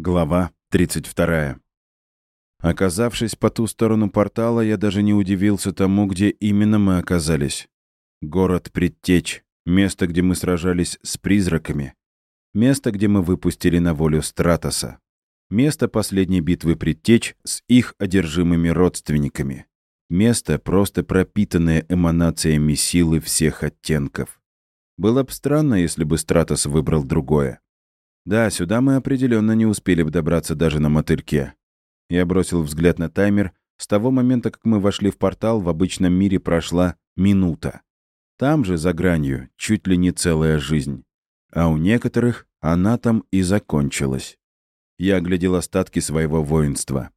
Глава 32. Оказавшись по ту сторону портала, я даже не удивился тому, где именно мы оказались. Город Предтечь, место, где мы сражались с призраками, место, где мы выпустили на волю Стратоса, место последней битвы Предтечь с их одержимыми родственниками, место, просто пропитанное эманациями силы всех оттенков. Было бы странно, если бы Стратос выбрал другое. Да, сюда мы определенно не успели бы добраться даже на мотыльке. Я бросил взгляд на таймер. С того момента, как мы вошли в портал, в обычном мире прошла минута. Там же, за гранью, чуть ли не целая жизнь. А у некоторых она там и закончилась. Я оглядел остатки своего воинства.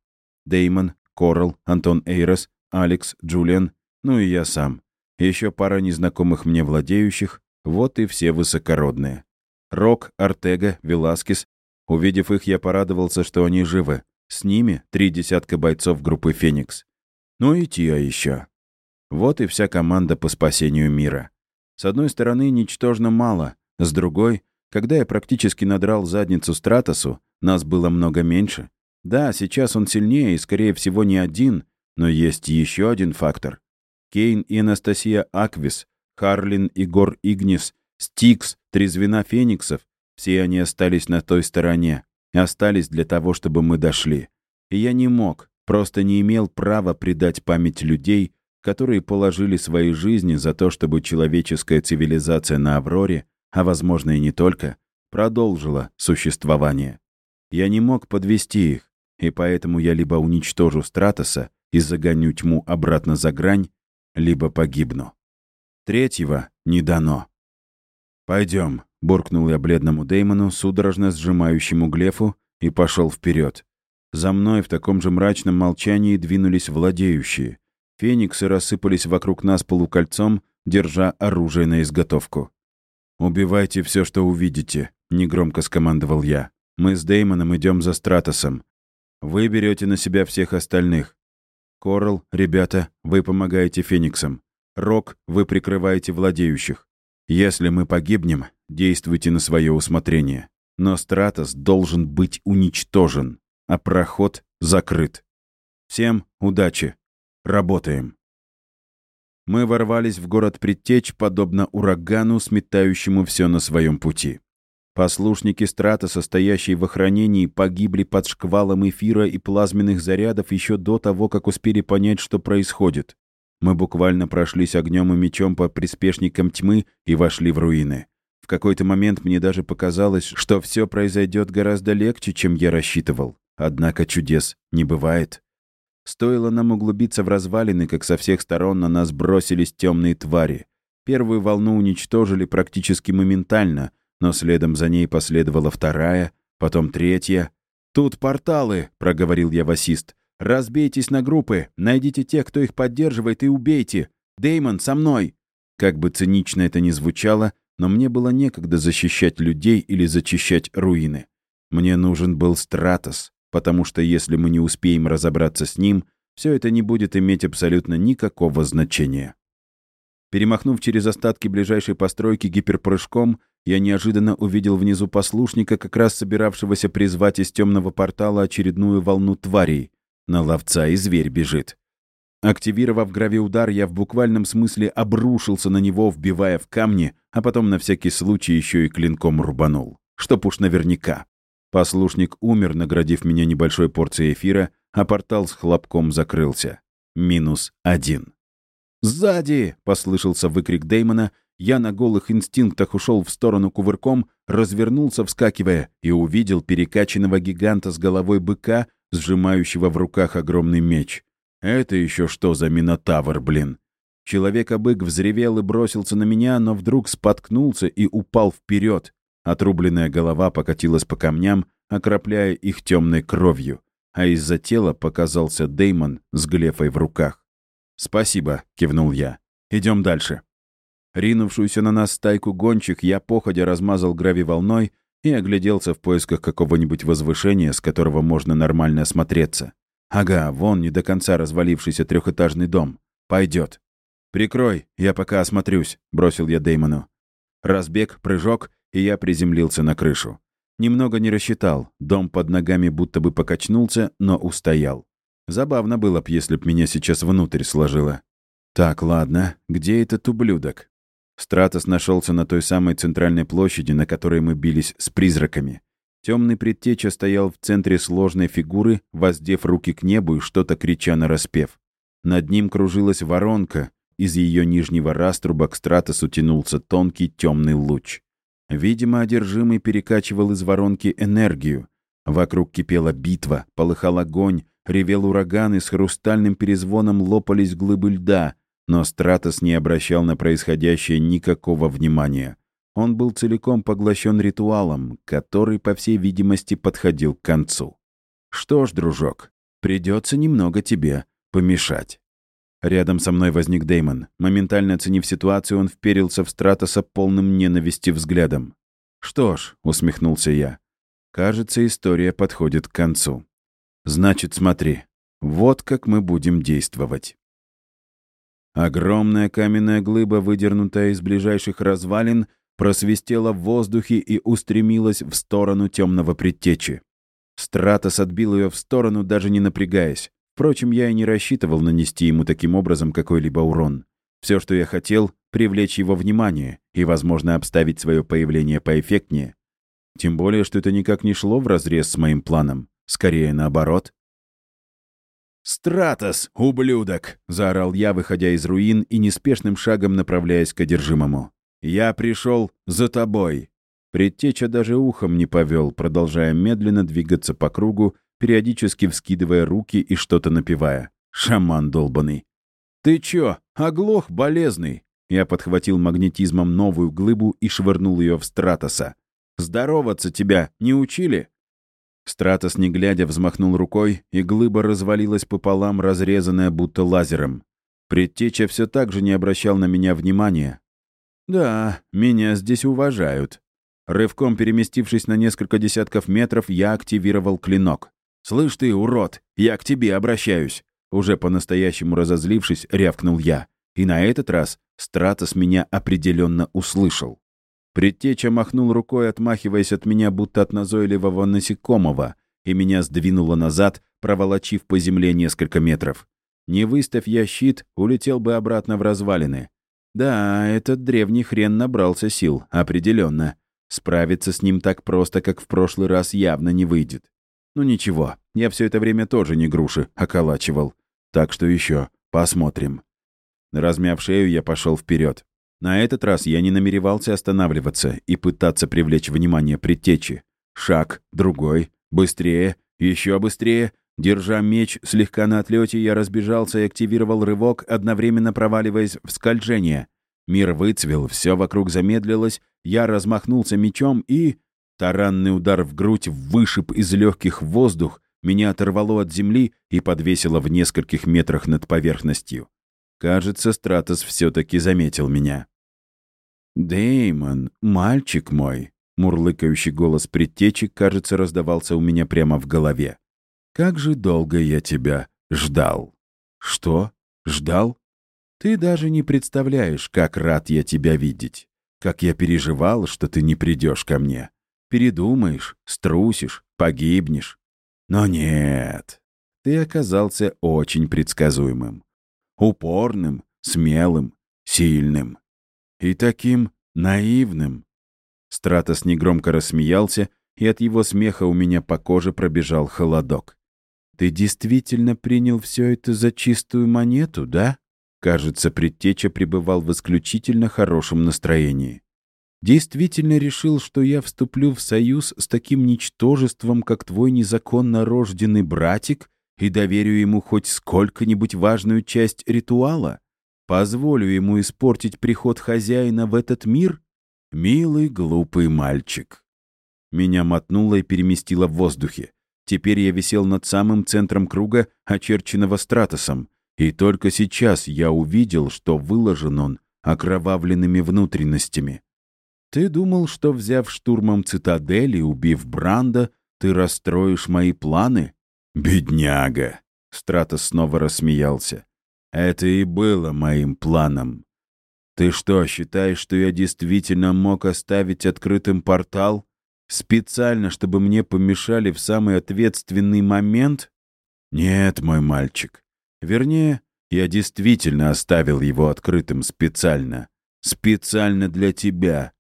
Деймон, Корал, Антон Эйрос, Алекс, Джулиан, ну и я сам. Еще пара незнакомых мне владеющих, вот и все высокородные. Рок, Артега, Веласкес. Увидев их, я порадовался, что они живы. С ними три десятка бойцов группы «Феникс». Ну и Тиа еще. Вот и вся команда по спасению мира. С одной стороны, ничтожно мало. С другой, когда я практически надрал задницу Стратосу, нас было много меньше. Да, сейчас он сильнее и, скорее всего, не один, но есть еще один фактор. Кейн и Анастасия Аквис, Харлин и Гор Игнис Стикс, три фениксов, все они остались на той стороне. Остались для того, чтобы мы дошли. И я не мог, просто не имел права предать память людей, которые положили свои жизни за то, чтобы человеческая цивилизация на Авроре, а возможно и не только, продолжила существование. Я не мог подвести их, и поэтому я либо уничтожу Стратоса и загоню тьму обратно за грань, либо погибну. Третьего не дано. «Пойдем», — буркнул я бледному Деймону, судорожно сжимающему глефу, и пошел вперед. За мной в таком же мрачном молчании двинулись владеющие. Фениксы рассыпались вокруг нас полукольцом, держа оружие на изготовку. «Убивайте все, что увидите», — негромко скомандовал я. «Мы с Деймоном идем за Стратосом. Вы берете на себя всех остальных. Корал, ребята, вы помогаете Фениксам. Рок, вы прикрываете владеющих. Если мы погибнем, действуйте на свое усмотрение. Но Стратос должен быть уничтожен, а проход закрыт. Всем удачи. Работаем. Мы ворвались в город Предтечь, подобно урагану, сметающему все на своем пути. Послушники Стратоса, стоящие в охранении, погибли под шквалом эфира и плазменных зарядов еще до того, как успели понять, что происходит. Мы буквально прошлись огнем и мечом по приспешникам тьмы и вошли в руины. В какой-то момент мне даже показалось, что все произойдет гораздо легче, чем я рассчитывал. Однако чудес не бывает. Стоило нам углубиться в развалины, как со всех сторон на нас бросились темные твари. Первую волну уничтожили практически моментально, но следом за ней последовала вторая, потом третья. «Тут порталы», — проговорил я васист. Разбейтесь на группы, найдите тех, кто их поддерживает, и убейте. Деймон, со мной!» Как бы цинично это ни звучало, но мне было некогда защищать людей или зачищать руины. Мне нужен был Стратос, потому что если мы не успеем разобраться с ним, все это не будет иметь абсолютно никакого значения. Перемахнув через остатки ближайшей постройки гиперпрыжком, я неожиданно увидел внизу послушника, как раз собиравшегося призвать из темного портала очередную волну тварей. На ловца и зверь бежит. Активировав гравиудар, я в буквальном смысле обрушился на него, вбивая в камни, а потом на всякий случай еще и клинком рубанул. Чтоб уж наверняка. Послушник умер, наградив меня небольшой порцией эфира, а портал с хлопком закрылся. Минус один. «Сзади!» — послышался выкрик Деймона. Я на голых инстинктах ушел в сторону кувырком, развернулся, вскакивая, и увидел перекачанного гиганта с головой быка, сжимающего в руках огромный меч. Это еще что за минотавр, блин? Человек-бык взревел и бросился на меня, но вдруг споткнулся и упал вперед. Отрубленная голова покатилась по камням, окропляя их темной кровью, а из-за тела показался Деймон с глефой в руках. «Спасибо», — кивнул я. Идем дальше». Ринувшуюся на нас стайку гончих я походя размазал грави волной и огляделся в поисках какого-нибудь возвышения, с которого можно нормально осмотреться. Ага, вон не до конца развалившийся трехэтажный дом. Пойдет. «Прикрой, я пока осмотрюсь», — бросил я Деймону. Разбег, прыжок, и я приземлился на крышу. Немного не рассчитал. Дом под ногами будто бы покачнулся, но устоял. Забавно было б, если б меня сейчас внутрь сложило. Так, ладно, где этот ублюдок? Стратос нашелся на той самой центральной площади, на которой мы бились с призраками. Темный предтеча стоял в центре сложной фигуры, воздев руки к небу и что-то крича на распев. Над ним кружилась воронка, из ее нижнего раструба к Стратосу тянулся тонкий темный луч. Видимо, одержимый перекачивал из воронки энергию. Вокруг кипела битва, полыхал огонь, ревел ураган, и с хрустальным перезвоном лопались глыбы льда, но Стратос не обращал на происходящее никакого внимания. Он был целиком поглощен ритуалом, который, по всей видимости, подходил к концу. «Что ж, дружок, придется немного тебе помешать». Рядом со мной возник Деймон. Моментально оценив ситуацию, он вперился в Стратоса полным ненависти взглядом. «Что ж», — усмехнулся я, — «кажется, история подходит к концу. Значит, смотри, вот как мы будем действовать». Огромная каменная глыба, выдернутая из ближайших развалин, просвистела в воздухе и устремилась в сторону темного предтечи. Стратос отбил ее в сторону, даже не напрягаясь. Впрочем, я и не рассчитывал нанести ему таким образом какой-либо урон. Все, что я хотел, привлечь его внимание и, возможно, обставить свое появление поэффектнее. Тем более, что это никак не шло вразрез с моим планом. Скорее, наоборот. «Стратос, ублюдок!» — заорал я, выходя из руин и неспешным шагом направляясь к одержимому. «Я пришел за тобой!» Предтеча даже ухом не повел, продолжая медленно двигаться по кругу периодически вскидывая руки и что-то напевая. «Шаман долбанный!» «Ты чё, оглох, болезный?» Я подхватил магнетизмом новую глыбу и швырнул ее в Стратоса. «Здороваться тебя не учили?» Стратос, не глядя, взмахнул рукой, и глыба развалилась пополам, разрезанная будто лазером. Предтеча все так же не обращал на меня внимания. «Да, меня здесь уважают». Рывком переместившись на несколько десятков метров, я активировал клинок. «Слышь ты, урод, я к тебе обращаюсь!» Уже по-настоящему разозлившись, рявкнул я. И на этот раз Стратос меня определенно услышал. Предтеча махнул рукой, отмахиваясь от меня, будто от назойливого насекомого, и меня сдвинуло назад, проволочив по земле несколько метров. Не выставь я щит, улетел бы обратно в развалины. Да, этот древний хрен набрался сил, определенно. Справиться с ним так просто, как в прошлый раз, явно не выйдет. Ну ничего, я все это время тоже не груши околачивал. Так что еще посмотрим. Размяв шею, я пошел вперед. На этот раз я не намеревался останавливаться и пытаться привлечь внимание предтечи. Шаг, другой, быстрее, еще быстрее. Держа меч слегка на отлете, я разбежался и активировал рывок, одновременно проваливаясь в скольжение. Мир выцвел, все вокруг замедлилось, я размахнулся мечом и... Таранный удар в грудь вышиб из легких воздух, меня оторвало от земли и подвесило в нескольких метрах над поверхностью. Кажется, Стратос все-таки заметил меня. Деймон, мальчик мой!» Мурлыкающий голос предтечи, кажется, раздавался у меня прямо в голове. «Как же долго я тебя ждал!» «Что? Ждал? Ты даже не представляешь, как рад я тебя видеть. Как я переживал, что ты не придешь ко мне. Передумаешь, струсишь, погибнешь. Но нет, ты оказался очень предсказуемым. Упорным, смелым, сильным. И таким наивным. Стратос негромко рассмеялся, и от его смеха у меня по коже пробежал холодок. «Ты действительно принял все это за чистую монету, да?» Кажется, предтеча пребывал в исключительно хорошем настроении действительно решил, что я вступлю в союз с таким ничтожеством, как твой незаконно рожденный братик, и доверю ему хоть сколько-нибудь важную часть ритуала? Позволю ему испортить приход хозяина в этот мир? Милый, глупый мальчик. Меня мотнуло и переместило в воздухе. Теперь я висел над самым центром круга, очерченного стратосом, и только сейчас я увидел, что выложен он окровавленными внутренностями. Ты думал, что, взяв штурмом цитадель и убив Бранда, ты расстроишь мои планы? Бедняга!» Стратос снова рассмеялся. «Это и было моим планом. Ты что, считаешь, что я действительно мог оставить открытым портал? Специально, чтобы мне помешали в самый ответственный момент? Нет, мой мальчик. Вернее, я действительно оставил его открытым специально. Специально для тебя.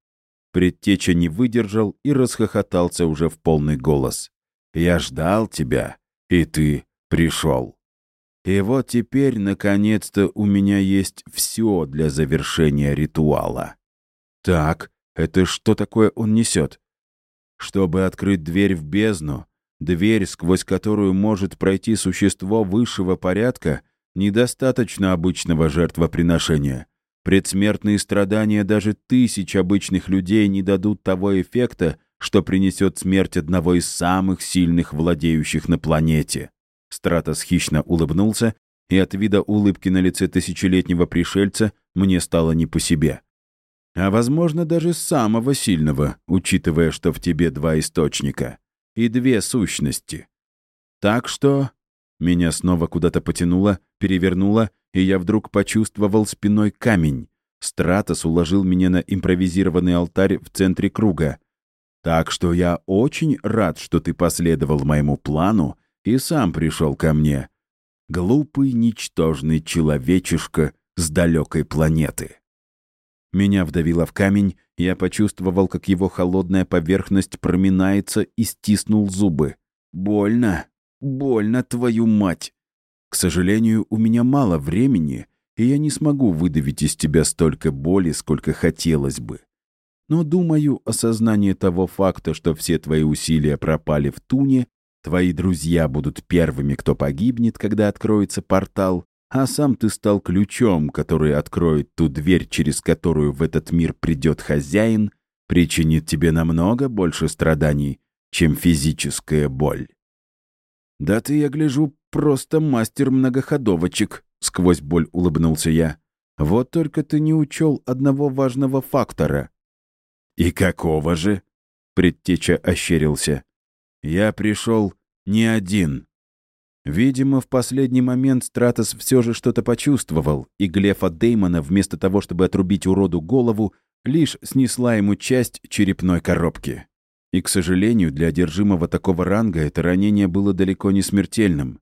Предтеча не выдержал и расхохотался уже в полный голос. Я ждал тебя, и ты пришел. И вот теперь, наконец-то, у меня есть все для завершения ритуала. Так, это что такое он несет? Чтобы открыть дверь в бездну, дверь, сквозь которую может пройти существо высшего порядка, недостаточно обычного жертвоприношения. Предсмертные страдания даже тысяч обычных людей не дадут того эффекта, что принесет смерть одного из самых сильных владеющих на планете. Стратос хищно улыбнулся, и от вида улыбки на лице тысячелетнего пришельца мне стало не по себе. А, возможно, даже самого сильного, учитывая, что в тебе два источника и две сущности. Так что... Меня снова куда-то потянуло, перевернуло, и я вдруг почувствовал спиной камень. Стратос уложил меня на импровизированный алтарь в центре круга. Так что я очень рад, что ты последовал моему плану и сам пришел ко мне. Глупый, ничтожный человечишка с далекой планеты. Меня вдавило в камень, я почувствовал, как его холодная поверхность проминается и стиснул зубы. Больно, больно, твою мать! К сожалению, у меня мало времени, и я не смогу выдавить из тебя столько боли, сколько хотелось бы. Но, думаю, осознание того факта, что все твои усилия пропали в туне, Твои друзья будут первыми, кто погибнет, когда откроется портал, а сам ты стал ключом, который откроет ту дверь, через которую в этот мир придет хозяин, причинит тебе намного больше страданий, чем физическая боль. «Да ты, я гляжу, просто мастер многоходовочек», — сквозь боль улыбнулся я. «Вот только ты не учел одного важного фактора». «И какого же?» — предтеча ощерился. Я пришел не один. Видимо, в последний момент Стратос все же что-то почувствовал, и Глефа Деймона, вместо того, чтобы отрубить уроду голову, лишь снесла ему часть черепной коробки. И, к сожалению, для одержимого такого ранга это ранение было далеко не смертельным.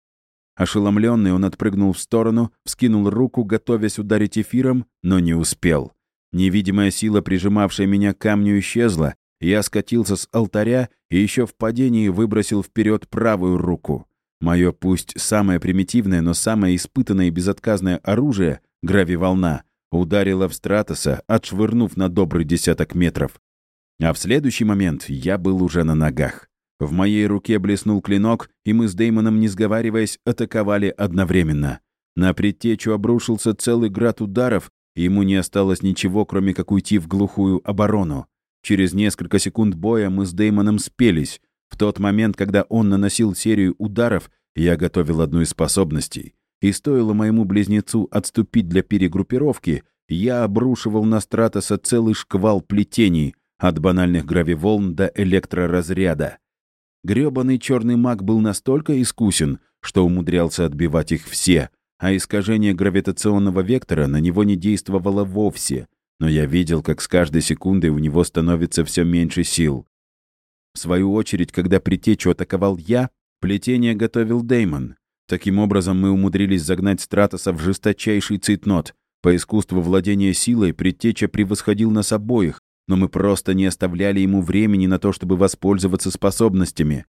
Ошеломленный, он отпрыгнул в сторону, вскинул руку, готовясь ударить эфиром, но не успел. Невидимая сила, прижимавшая меня к камню, исчезла, я скатился с алтаря и еще в падении выбросил вперед правую руку. Мое пусть самое примитивное, но самое испытанное и безотказное оружие, гравиволна, ударило в Стратоса, отшвырнув на добрый десяток метров. А в следующий момент я был уже на ногах. В моей руке блеснул клинок, и мы с Деймоном, не сговариваясь, атаковали одновременно. На предтечу обрушился целый град ударов, и ему не осталось ничего, кроме как уйти в глухую оборону. Через несколько секунд боя мы с Деймоном спелись. В тот момент, когда он наносил серию ударов, я готовил одну из способностей. И стоило моему близнецу отступить для перегруппировки, я обрушивал на Стратоса целый шквал плетений, от банальных гравиволн до электроразряда. Грёбаный черный маг был настолько искусен, что умудрялся отбивать их все, а искажение гравитационного вектора на него не действовало вовсе — но я видел, как с каждой секундой у него становится все меньше сил. В свою очередь, когда притечу атаковал я, плетение готовил Деймон. Таким образом, мы умудрились загнать Стратоса в жесточайший цитнот. По искусству владения силой предтеча превосходил нас обоих, но мы просто не оставляли ему времени на то, чтобы воспользоваться способностями.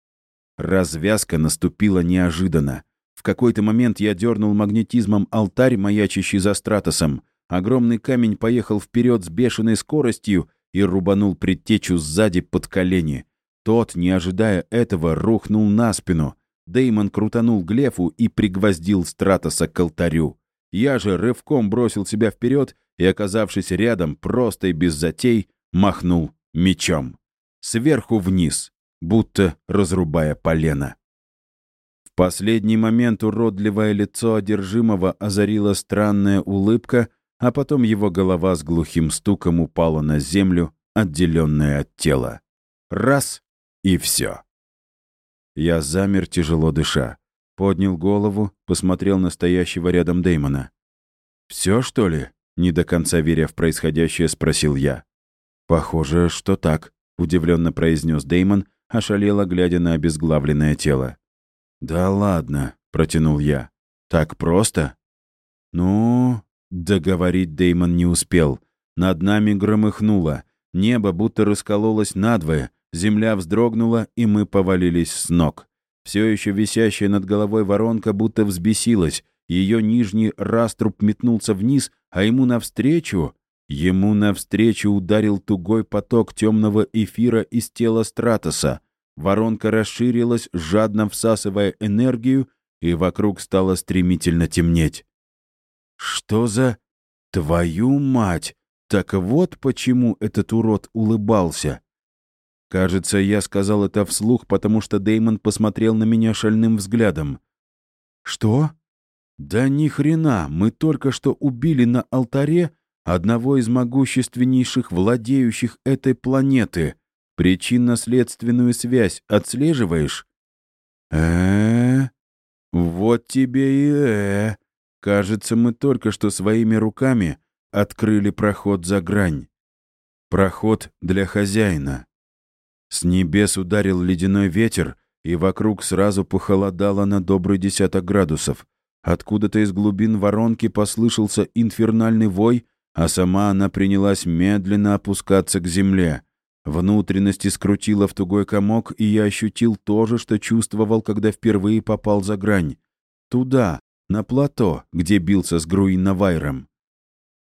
Развязка наступила неожиданно. В какой-то момент я дернул магнетизмом алтарь, маячащий за Стратосом. Огромный камень поехал вперед с бешеной скоростью и рубанул предтечу сзади под колени. Тот, не ожидая этого, рухнул на спину. Деймон крутанул Глефу и пригвоздил Стратоса к алтарю. Я же рывком бросил себя вперед и, оказавшись рядом, просто и без затей, махнул мечом. Сверху вниз, будто разрубая полено. В последний момент уродливое лицо одержимого озарила странная улыбка — а потом его голова с глухим стуком упала на землю, отделенная от тела. Раз — и все. Я замер, тяжело дыша. Поднял голову, посмотрел на стоящего рядом Дэймона. «Все, что ли?» — не до конца веря в происходящее, спросил я. «Похоже, что так», — удивленно произнес Деймон, ошалело глядя на обезглавленное тело. «Да ладно», — протянул я. «Так просто?» «Ну...» — договорить Деймон не успел. Над нами громыхнуло. Небо будто раскололось надвое, земля вздрогнула, и мы повалились с ног. Все еще висящая над головой воронка будто взбесилась. Ее нижний раструб метнулся вниз, а ему навстречу... Ему навстречу ударил тугой поток темного эфира из тела Стратоса. Воронка расширилась, жадно всасывая энергию, и вокруг стало стремительно темнеть. «Что за... Твою мать! Так вот почему этот урод улыбался!» Кажется, я сказал это вслух, потому что Деймон посмотрел на меня шальным взглядом. «Что?» «Да ни хрена! Мы только что убили на алтаре одного из могущественнейших владеющих этой планеты. Причинно-следственную связь отслеживаешь? э Вот тебе и э Кажется, мы только что своими руками открыли проход за грань. Проход для хозяина. С небес ударил ледяной ветер, и вокруг сразу похолодало на добрый десяток градусов. Откуда-то из глубин воронки послышался инфернальный вой, а сама она принялась медленно опускаться к земле. Внутренности скрутила в тугой комок, и я ощутил то же, что чувствовал, когда впервые попал за грань. Туда, на плато, где бился с Груинновайром.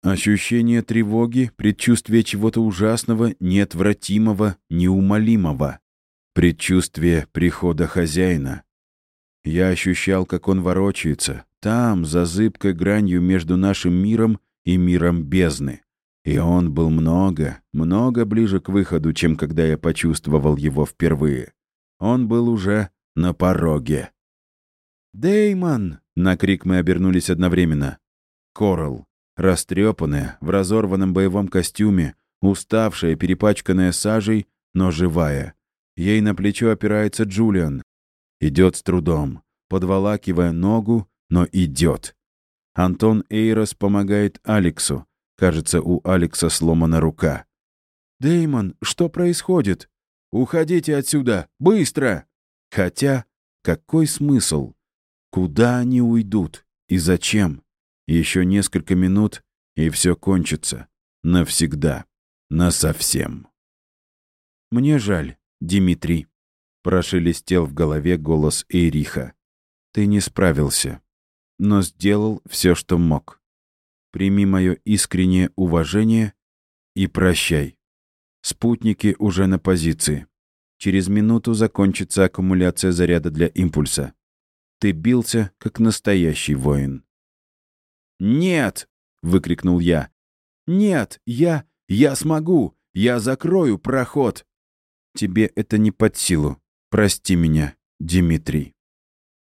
Ощущение тревоги, предчувствие чего-то ужасного, неотвратимого, неумолимого. Предчувствие прихода хозяина. Я ощущал, как он ворочается, там, за зыбкой гранью между нашим миром и миром бездны. И он был много, много ближе к выходу, чем когда я почувствовал его впервые. Он был уже на пороге. «Дэймон!» — на крик мы обернулись одновременно. Коралл, растрепанная, в разорванном боевом костюме, уставшая, перепачканная сажей, но живая. Ей на плечо опирается Джулиан. Идет с трудом, подволакивая ногу, но идет. Антон Эйрос помогает Алексу. Кажется, у Алекса сломана рука. Деймон, что происходит? Уходите отсюда! Быстро!» Хотя, какой смысл? Куда они уйдут? И зачем? Еще несколько минут, и все кончится. Навсегда. Насовсем. «Мне жаль, Дмитрий», — прошелестел в голове голос Эриха. «Ты не справился но сделал все, что мог. Прими мое искреннее уважение и прощай. Спутники уже на позиции. Через минуту закончится аккумуляция заряда для импульса. Ты бился, как настоящий воин. «Нет!» — выкрикнул я. «Нет, я... я смогу! Я закрою проход!» «Тебе это не под силу. Прости меня, Дмитрий».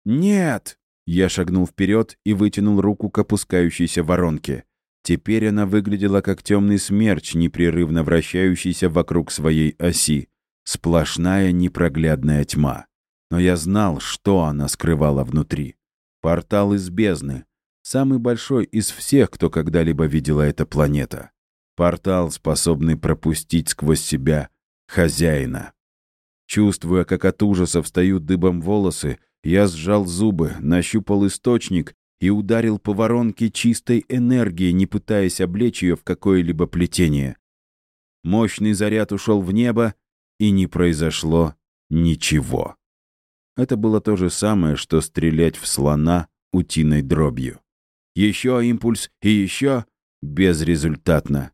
«Нет!» Я шагнул вперед и вытянул руку к опускающейся воронке. Теперь она выглядела как темный смерч, непрерывно вращающийся вокруг своей оси. Сплошная непроглядная тьма. Но я знал, что она скрывала внутри. Портал из бездны. Самый большой из всех, кто когда-либо видела эта планета. Портал, способный пропустить сквозь себя хозяина. Чувствуя, как от ужаса встают дыбом волосы, я сжал зубы, нащупал источник и ударил по воронке чистой энергии, не пытаясь облечь ее в какое-либо плетение. Мощный заряд ушел в небо, и не произошло ничего. Это было то же самое, что стрелять в слона утиной дробью. Еще импульс и еще безрезультатно.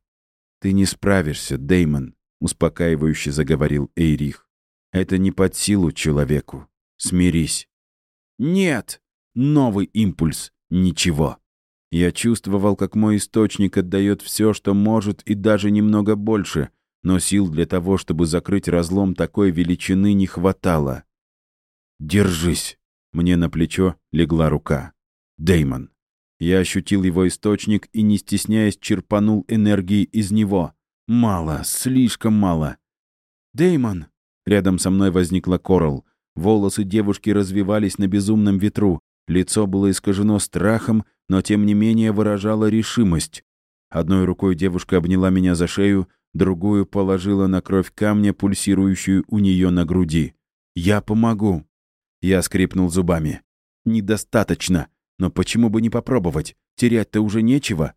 «Ты не справишься, Деймон», — успокаивающе заговорил Эйрих. «Это не под силу человеку. Смирись. Нет! Новый импульс. Ничего. Я чувствовал, как мой источник отдает все, что может, и даже немного больше, но сил для того, чтобы закрыть разлом такой величины, не хватало. «Держись!» Мне на плечо легла рука. Деймон. Я ощутил его источник и, не стесняясь, черпанул энергии из него. Мало, слишком мало. Деймон. Рядом со мной возникла Коралл. Волосы девушки развивались на безумном ветру, лицо было искажено страхом, но тем не менее выражало решимость. Одной рукой девушка обняла меня за шею, другую положила на кровь камня, пульсирующую у нее на груди. «Я помогу!» Я скрипнул зубами. «Недостаточно! Но почему бы не попробовать? Терять-то уже нечего!»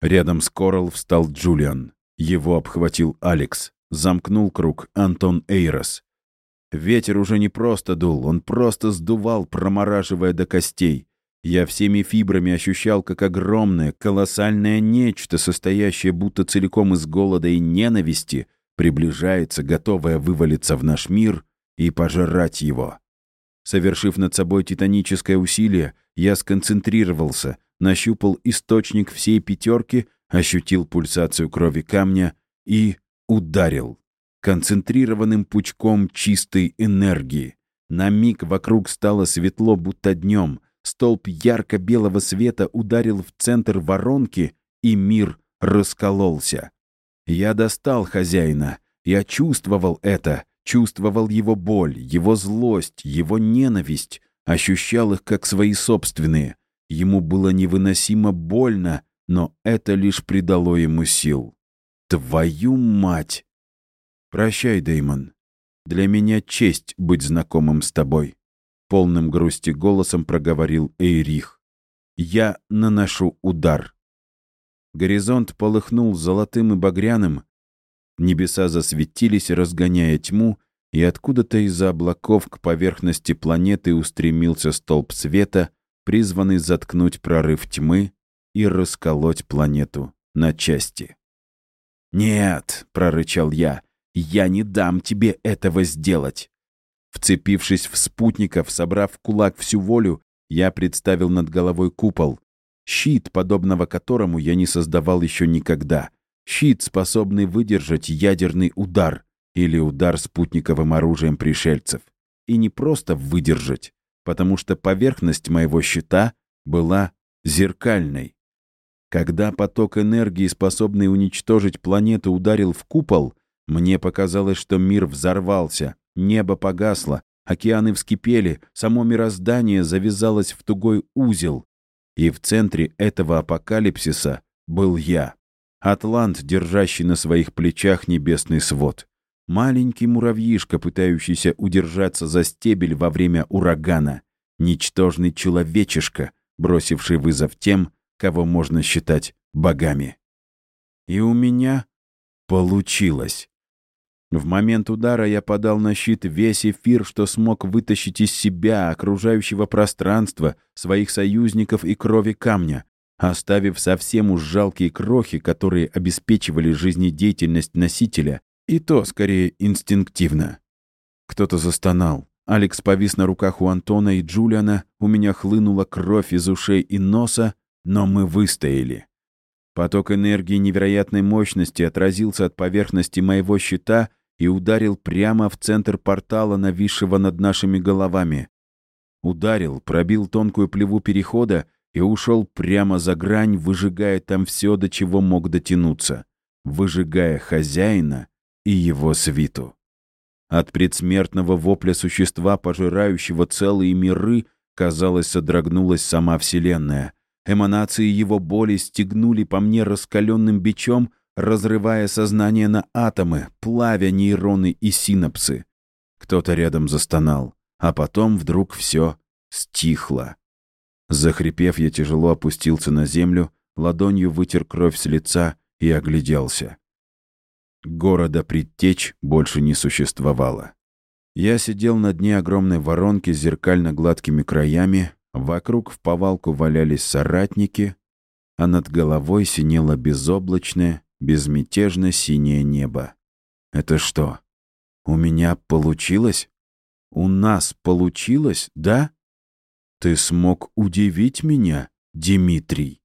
Рядом с Корал встал Джулиан. Его обхватил Алекс. Замкнул круг Антон Эйрос. Ветер уже не просто дул, он просто сдувал, промораживая до костей. Я всеми фибрами ощущал, как огромное, колоссальное нечто, состоящее будто целиком из голода и ненависти, приближается, готовое вывалиться в наш мир и пожирать его. Совершив над собой титаническое усилие, я сконцентрировался, нащупал источник всей пятерки, ощутил пульсацию крови камня и ударил. Концентрированным пучком чистой энергии. На миг вокруг стало светло, будто днем — Столб ярко-белого света ударил в центр воронки, и мир раскололся. Я достал хозяина. Я чувствовал это, чувствовал его боль, его злость, его ненависть, ощущал их как свои собственные. Ему было невыносимо больно, но это лишь придало ему сил. Твою мать! Прощай, Деймон. Для меня честь быть знакомым с тобой полным грусти голосом проговорил Эйрих. «Я наношу удар». Горизонт полыхнул золотым и багряным, небеса засветились, разгоняя тьму, и откуда-то из-за облаков к поверхности планеты устремился столб света, призванный заткнуть прорыв тьмы и расколоть планету на части. «Нет!» — прорычал я. «Я не дам тебе этого сделать!» Вцепившись в спутников, собрав в кулак всю волю, я представил над головой купол. Щит, подобного которому я не создавал еще никогда. Щит, способный выдержать ядерный удар или удар спутниковым оружием пришельцев. И не просто выдержать, потому что поверхность моего щита была зеркальной. Когда поток энергии, способный уничтожить планету, ударил в купол, мне показалось, что мир взорвался, Небо погасло, океаны вскипели, само мироздание завязалось в тугой узел. И в центре этого апокалипсиса был я. Атлант, держащий на своих плечах небесный свод. Маленький муравьишка, пытающийся удержаться за стебель во время урагана. Ничтожный человечишка, бросивший вызов тем, кого можно считать богами. И у меня получилось. В момент удара я подал на щит весь эфир, что смог вытащить из себя, окружающего пространства, своих союзников и крови камня, оставив совсем уж жалкие крохи, которые обеспечивали жизнедеятельность носителя, и то, скорее, инстинктивно. Кто-то застонал. Алекс повис на руках у Антона и Джулиана, у меня хлынула кровь из ушей и носа, но мы выстояли. Поток энергии невероятной мощности отразился от поверхности моего щита — и ударил прямо в центр портала, нависшего над нашими головами. Ударил, пробил тонкую плеву перехода и ушел прямо за грань, выжигая там все, до чего мог дотянуться, выжигая хозяина и его свиту. От предсмертного вопля существа, пожирающего целые миры, казалось, содрогнулась сама Вселенная. Эманации его боли стегнули по мне раскаленным бичом, разрывая сознание на атомы, плавя нейроны и синапсы. Кто-то рядом застонал, а потом вдруг все стихло. Захрипев, я тяжело опустился на землю, ладонью вытер кровь с лица и огляделся. Города Предтечь больше не существовало. Я сидел на дне огромной воронки с зеркально-гладкими краями, вокруг в повалку валялись соратники, а над головой синело безоблачное, безмятежно синее небо. Это что, у меня получилось? У нас получилось, да? Ты смог удивить меня, Дмитрий.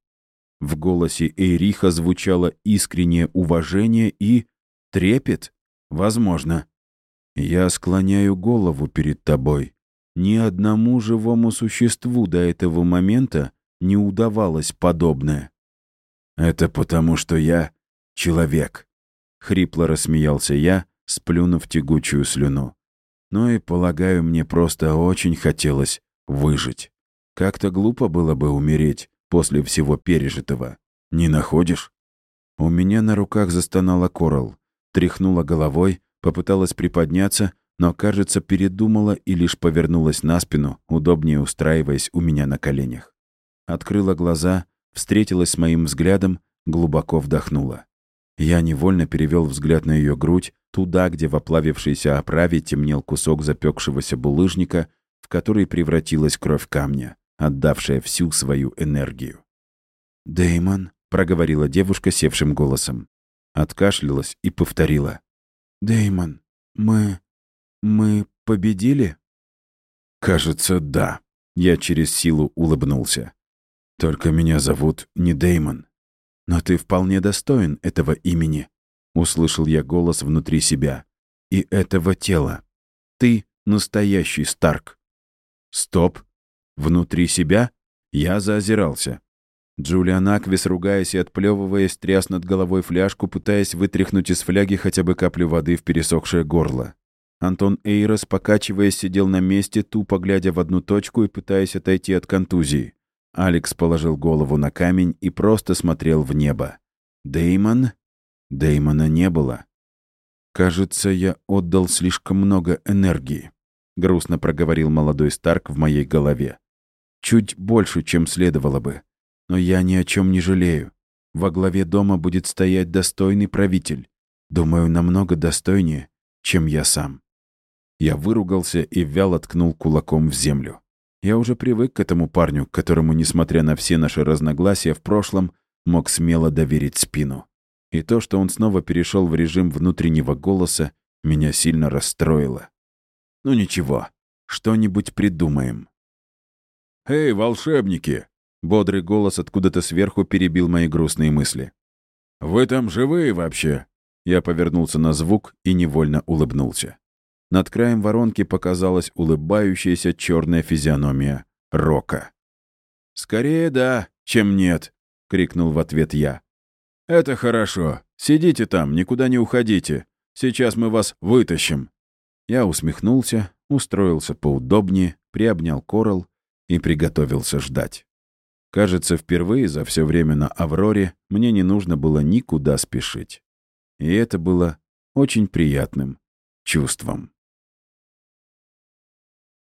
В голосе Эйриха звучало искреннее уважение и трепет. Возможно. Я склоняю голову перед тобой. Ни одному живому существу до этого момента не удавалось подобное. Это потому, что я человек!» — хрипло рассмеялся я, сплюнув тягучую слюну. «Ну и, полагаю, мне просто очень хотелось выжить. Как-то глупо было бы умереть после всего пережитого. Не находишь?» У меня на руках застонала Корал. тряхнула головой, попыталась приподняться, но, кажется, передумала и лишь повернулась на спину, удобнее устраиваясь у меня на коленях. Открыла глаза, встретилась с моим взглядом, глубоко вдохнула. Я невольно перевел взгляд на ее грудь, туда, где в оплавившейся оправе темнел кусок запекшегося булыжника, в который превратилась кровь камня, отдавшая всю свою энергию. Дэймон, проговорила девушка севшим голосом. Откашлялась и повторила. Дэймон, мы... мы победили?» «Кажется, да». Я через силу улыбнулся. «Только меня зовут не Дэймон. «Но ты вполне достоин этого имени», — услышал я голос внутри себя. «И этого тела. Ты настоящий Старк». «Стоп! Внутри себя?» Я заозирался. Джулиан Аквис, ругаясь и отплевываясь, тряс над головой фляжку, пытаясь вытряхнуть из фляги хотя бы каплю воды в пересохшее горло. Антон Эйрос, покачиваясь, сидел на месте, тупо глядя в одну точку и пытаясь отойти от контузии. Алекс положил голову на камень и просто смотрел в небо. Деймон? Деймона не было. «Кажется, я отдал слишком много энергии», — грустно проговорил молодой Старк в моей голове. «Чуть больше, чем следовало бы. Но я ни о чем не жалею. Во главе дома будет стоять достойный правитель. Думаю, намного достойнее, чем я сам». Я выругался и вяло ткнул кулаком в землю. Я уже привык к этому парню, которому, несмотря на все наши разногласия в прошлом, мог смело доверить спину. И то, что он снова перешел в режим внутреннего голоса, меня сильно расстроило. Ну ничего, что-нибудь придумаем. «Эй, волшебники!» Бодрый голос откуда-то сверху перебил мои грустные мысли. «Вы там живые вообще?» Я повернулся на звук и невольно улыбнулся. Над краем воронки показалась улыбающаяся черная физиономия Рока. «Скорее да, чем нет», — крикнул в ответ я. «Это хорошо. Сидите там, никуда не уходите. Сейчас мы вас вытащим». Я усмехнулся, устроился поудобнее, приобнял Корал и приготовился ждать. Кажется, впервые за все время на «Авроре» мне не нужно было никуда спешить. И это было очень приятным чувством.